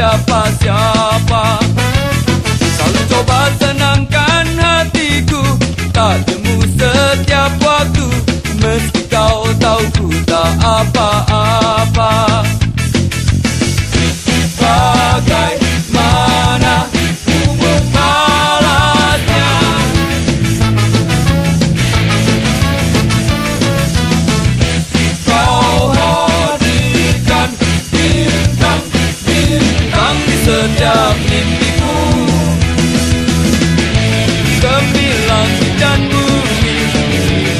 siapa siapa? Selalu coba senangkan hatiku. Tak temu setiap waktu. Meski kau tahu ku tak apa. Di setiap mimpiku Gemilang dan bumi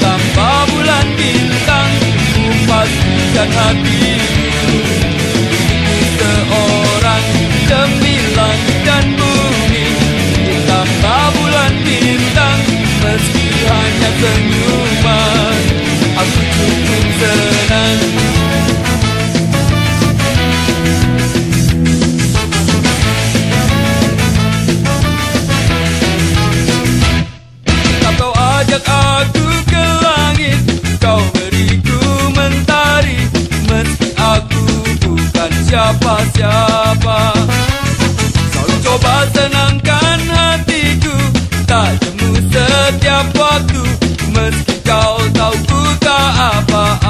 Tanpa bulan bintang Ku pastikan hatiku. Seorang gemilang dan bumi Tanpa bulan bintang Meski hanya senyuman setiap waktu Meski kau tahu ku tak apa-apa